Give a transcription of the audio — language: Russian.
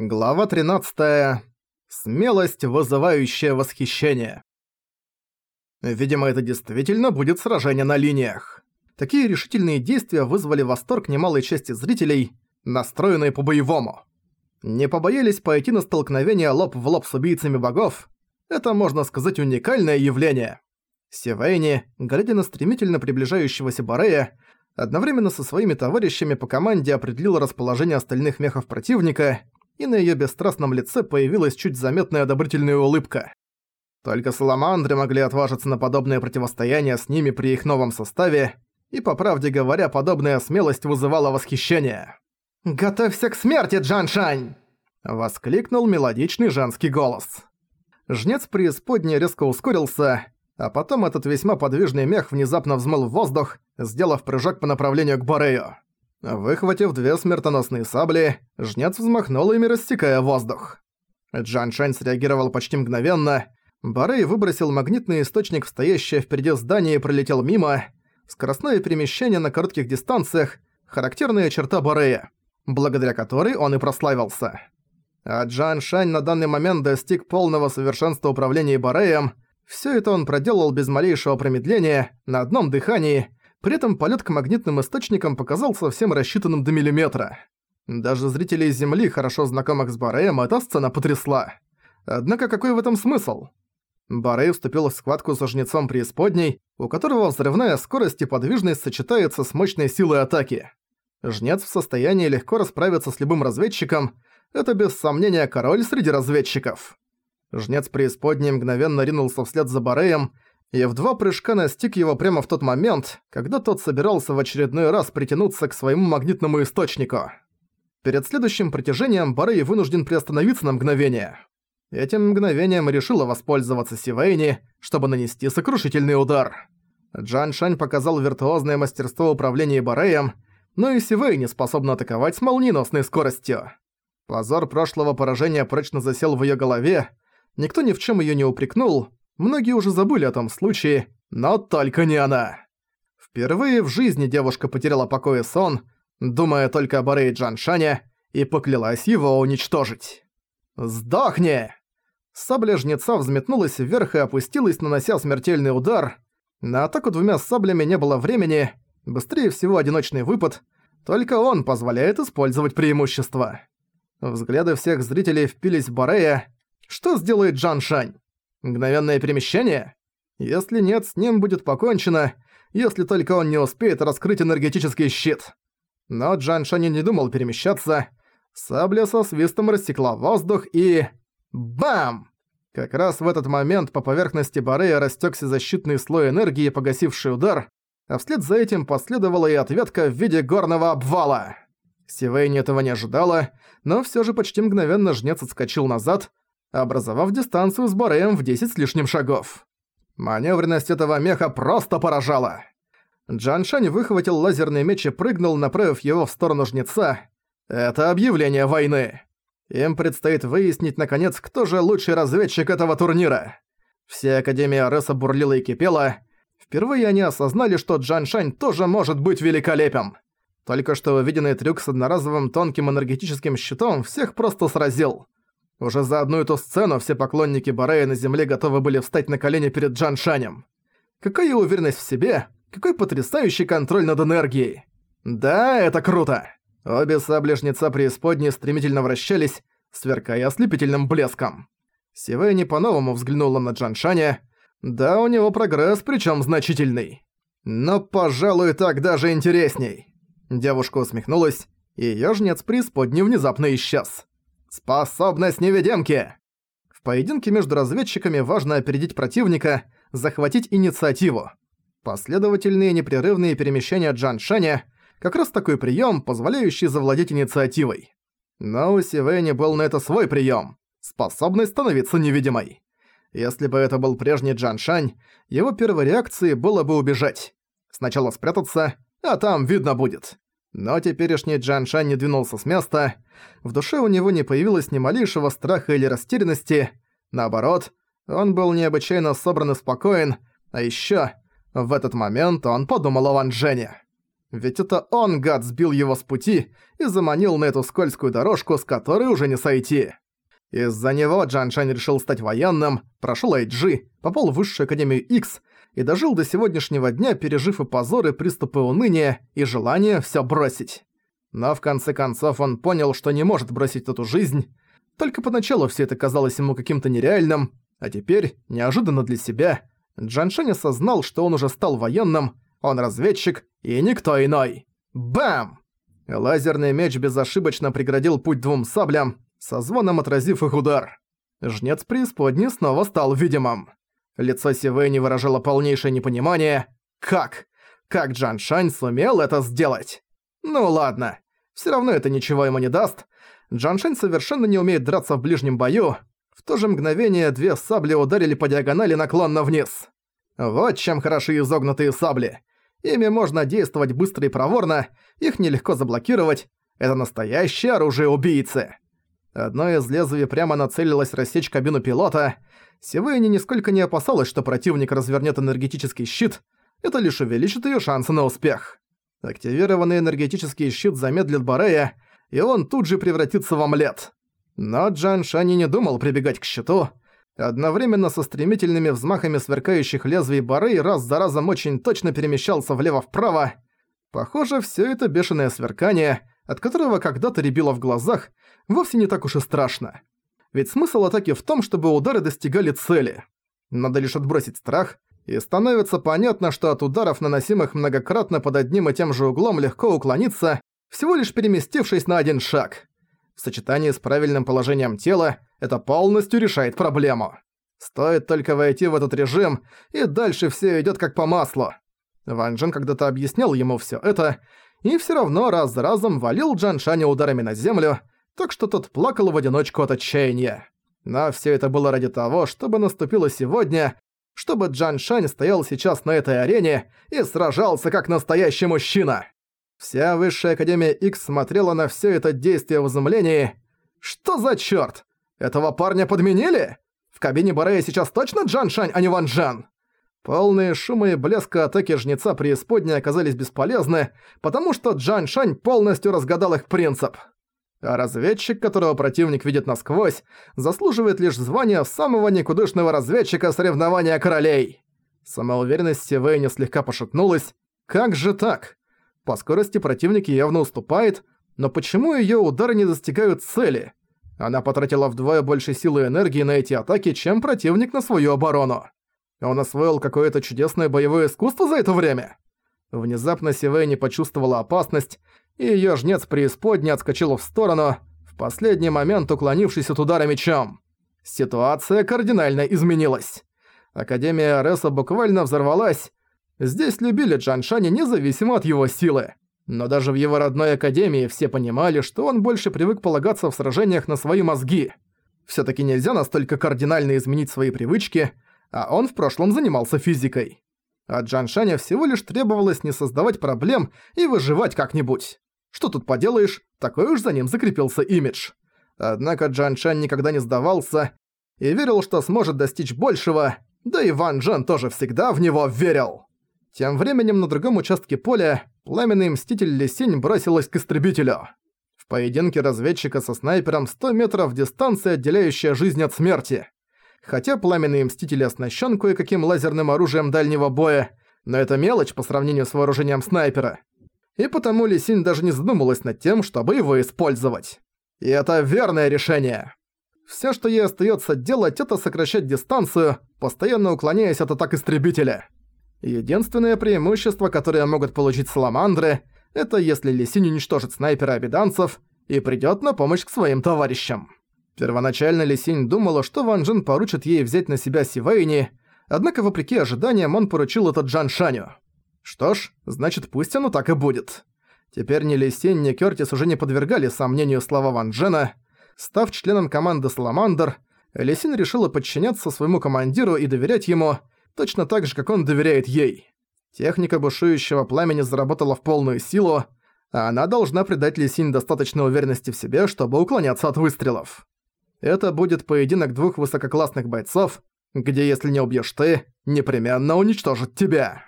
Глава 13. Смелость, вызывающая восхищение. Видимо, это действительно будет сражение на линиях. Такие решительные действия вызвали восторг немалой части зрителей, настроенные по-боевому. Не побоялись пойти на столкновение лоб в лоб с убийцами богов. Это, можно сказать, уникальное явление. Сивейни, глядя на стремительно приближающегося Барея, одновременно со своими товарищами по команде определил расположение остальных мехов противника и на её бесстрастном лице появилась чуть заметная одобрительная улыбка. Только саламандры могли отважиться на подобное противостояние с ними при их новом составе, и, по правде говоря, подобная смелость вызывала восхищение. «Готовься к смерти, Джаншань!» — воскликнул мелодичный женский голос. Жнец преисподней резко ускорился, а потом этот весьма подвижный мех внезапно взмыл в воздух, сделав прыжок по направлению к Борею. Выхватив две смертоносные сабли, жнец взмахнул ими, растекая воздух. Джан Шань среагировал почти мгновенно. Барей выбросил магнитный источник в стоящее впереди здание и пролетел мимо. Скоростное перемещение на коротких дистанциях – характерная черта Барея, благодаря которой он и прославился. А Джан Шань на данный момент достиг полного совершенства управления Бареем. Все это он проделал без малейшего промедления, на одном дыхании – при этом полет к магнитным источникам показался всем рассчитанным до миллиметра. Даже зрителей Земли, хорошо знакомых с Бареем, эта сцена потрясла. Однако какой в этом смысл? Барей вступил в схватку со жнецом преисподней, у которого взрывная скорость и подвижность сочетается с мощной силой атаки. Жнец в состоянии легко расправиться с любым разведчиком, это без сомнения король среди разведчиков. Жнец преисподней мгновенно ринулся вслед за Бареем, и в два прыжка настиг его прямо в тот момент, когда тот собирался в очередной раз притянуться к своему магнитному источнику. Перед следующим притяжением Барей вынужден приостановиться на мгновение. Этим мгновением решила воспользоваться Сивейни, чтобы нанести сокрушительный удар. Джан Шань показал виртуозное мастерство управления Бареем, но и Сивейни способна атаковать с молниеносной скоростью. Позор прошлого поражения прочно засел в её голове, никто ни в чём её не упрекнул, Многие уже забыли о том случае, но только не она. Впервые в жизни девушка потеряла покой и сон, думая только об Арее Джаншане, и поклялась его уничтожить. «Сдохни!» Сабля жнеца взметнулась вверх и опустилась, нанося смертельный удар. На атаку двумя саблями не было времени, быстрее всего одиночный выпад, только он позволяет использовать преимущество. Взгляды всех зрителей впились в Барея. Что сделает Джан Шань? Мгновенное перемещение? Если нет, с ним будет покончено, если только он не успеет раскрыть энергетический щит. Но Джан Шани не думал перемещаться. Сабля со свистом рассекла воздух и... Бам! Как раз в этот момент по поверхности Барея растекся защитный слой энергии, погасивший удар, а вслед за этим последовала и ответка в виде горного обвала. Сивейни этого не ожидала, но все же почти мгновенно жнец отскочил назад, образовав дистанцию с Бореем в 10 с лишним шагов. Маневренность этого меха просто поражала. Джан Шань выхватил лазерный меч и прыгнул, направив его в сторону жнеца. Это объявление войны. Им предстоит выяснить, наконец, кто же лучший разведчик этого турнира. Вся Академия Ареса бурлила и кипела. Впервые они осознали, что Джан Шань тоже может быть великолепен. Только что увиденный трюк с одноразовым тонким энергетическим щитом всех просто сразил. Уже за одну эту сцену все поклонники Барея на земле готовы были встать на колени перед Джан Шанем. Какая уверенность в себе, какой потрясающий контроль над энергией. Да, это круто. Обе сабли-жнеца преисподней стремительно вращались, сверкая ослепительным блеском. Сивэни по-новому взглянула на Джан Шаня. Да, у него прогресс, причем значительный. Но, пожалуй, так даже интересней. Девушка усмехнулась, и её жнец преисподней внезапно исчез. Способность невидимки! В поединке между разведчиками важно опередить противника, захватить инициативу. Последовательные непрерывные перемещения Джан Шаня – как раз такой прием, позволяющий завладеть инициативой. Но у Сивэни был на это свой прием – способность становиться невидимой. Если бы это был прежний Джан Шань, его первой реакцией было бы убежать. Сначала спрятаться, а там видно будет. Но теперешний Джан Шань не двинулся с места. В душе у него не появилось ни малейшего страха или растерянности. Наоборот, он был необычайно собран и спокоен, а ещё в этот момент он подумал о Ван Джене. Ведь это он, гад, сбил его с пути и заманил на эту скользкую дорожку, с которой уже не сойти. Из-за него Джан Шань решил стать военным, прошел IG, попал в Высшую Академию X и дожил до сегодняшнего дня, пережив и позоры, приступы уныния и желание всё бросить. Но в конце концов он понял, что не может бросить эту жизнь. Только поначалу все это казалось ему каким-то нереальным, а теперь, неожиданно для себя, Джан Шань осознал, что он уже стал военным, он разведчик и никто иной. Бам! Лазерный меч безошибочно преградил путь двум саблям, со звоном отразив их удар. Жнец преисподней снова стал видимым. Лицо Сивэй выражало полнейшее непонимание. Как? Как Джан Шань сумел это сделать? Ну ладно. Все равно это ничего ему не даст. Джан Шань совершенно не умеет драться в ближнем бою. В то же мгновение две сабли ударили по диагонали наклонно вниз. Вот чем хороши изогнутые сабли. Ими можно действовать быстро и проворно, их нелегко заблокировать. Это настоящее оружие убийцы. Одно из лезвий прямо нацелилось рассечь кабину пилота. Сивэйни нисколько не опасалась, что противник развернет энергетический щит. Это лишь увеличит ее шансы на успех. Активированный энергетический щит замедлит Барея, и он тут же превратится в омлет. Но Джан Шани не думал прибегать к щиту. Одновременно со стремительными взмахами сверкающих лезвий Барей раз за разом очень точно перемещался влево-вправо. Похоже, все это бешеное сверкание, от которого когда-то рябило в глазах, вовсе не так уж и страшно. Ведь смысл атаки в том, чтобы удары достигали цели. Надо лишь отбросить страх, и становится понятно, что от ударов, наносимых многократно под одним и тем же углом, легко уклониться, всего лишь переместившись на один шаг. В сочетании с правильным положением тела это полностью решает проблему. Стоит только войти в этот режим, и дальше все идет как по маслу. Ван Джен когда-то объяснял ему все это, и все равно раз за разом валил Джан Шаня ударами на землю, так что тот плакал в одиночку от отчаяния. Но все это было ради того, чтобы наступило сегодня, чтобы Джан Шань стоял сейчас на этой арене и сражался как настоящий мужчина. Вся Высшая Академия X смотрела на все это действие в изумлении. Что за чёрт? Этого парня подменили? В кабине Барея сейчас точно Джан Шань, а не Ван Джан? Полные шума и блеска атаки Жнеца преисподней оказались бесполезны, потому что Джан Шань полностью разгадал их принцип. А разведчик, которого противник видит насквозь, заслуживает лишь звания самого никудышного разведчика соревнования королей. Самоуверенность Сивэйни слегка пошатнулась. Как же так? По скорости противник явно уступает, но почему её удары не достигают цели? Она потратила вдвое больше силы и энергии на эти атаки, чем противник на свою оборону. Он освоил какое-то чудесное боевое искусство за это время? Внезапно Сивэйни почувствовала опасность, и её жнец преисподней отскочила в сторону, в последний момент уклонившись от удара мечом. Ситуация кардинально изменилась. Академия Ареса буквально взорвалась. Здесь любили Джаншани независимо от его силы. Но даже в его родной академии все понимали, что он больше привык полагаться в сражениях на свои мозги. Всё-таки нельзя настолько кардинально изменить свои привычки, а он в прошлом занимался физикой. От Джаншаня всего лишь требовалось не создавать проблем и выживать как-нибудь. Что тут поделаешь, такой уж за ним закрепился имидж. Однако Джан Шань никогда не сдавался и верил, что сможет достичь большего, да и Ван Джен тоже всегда в него верил. Тем временем на другом участке поля пламенный мститель Лисинь бросилась к истребителю. В поединке разведчика со снайпером 100 метров дистанция, отделяющая жизнь от смерти. Хотя пламенный мститель оснащен кое-каким лазерным оружием дальнего боя, но это мелочь по сравнению с вооружением снайпера и потому Лисинь даже не задумалась над тем, чтобы его использовать. И это верное решение. Всё, что ей остаётся делать, это сокращать дистанцию, постоянно уклоняясь от атак истребителя. Единственное преимущество, которое могут получить саламандры, это если Лисинь уничтожит снайпера обиданцев и придёт на помощь к своим товарищам. Первоначально Лисинь думала, что Ван Джин поручит ей взять на себя Сивэйни, однако вопреки ожиданиям он поручил это Джан Шаню. Что ж, значит пусть оно так и будет. Теперь ни Лисень, ни Кёртис уже не подвергали сомнению слова Ван Джена. Став членом команды Саламандр, Лисин решила подчиняться своему командиру и доверять ему, точно так же, как он доверяет ей. Техника бушующего пламени заработала в полную силу, а она должна придать Лисинь достаточно уверенности в себе, чтобы уклоняться от выстрелов. Это будет поединок двух высококлассных бойцов, где если не убьешь ты, непременно уничтожат тебя.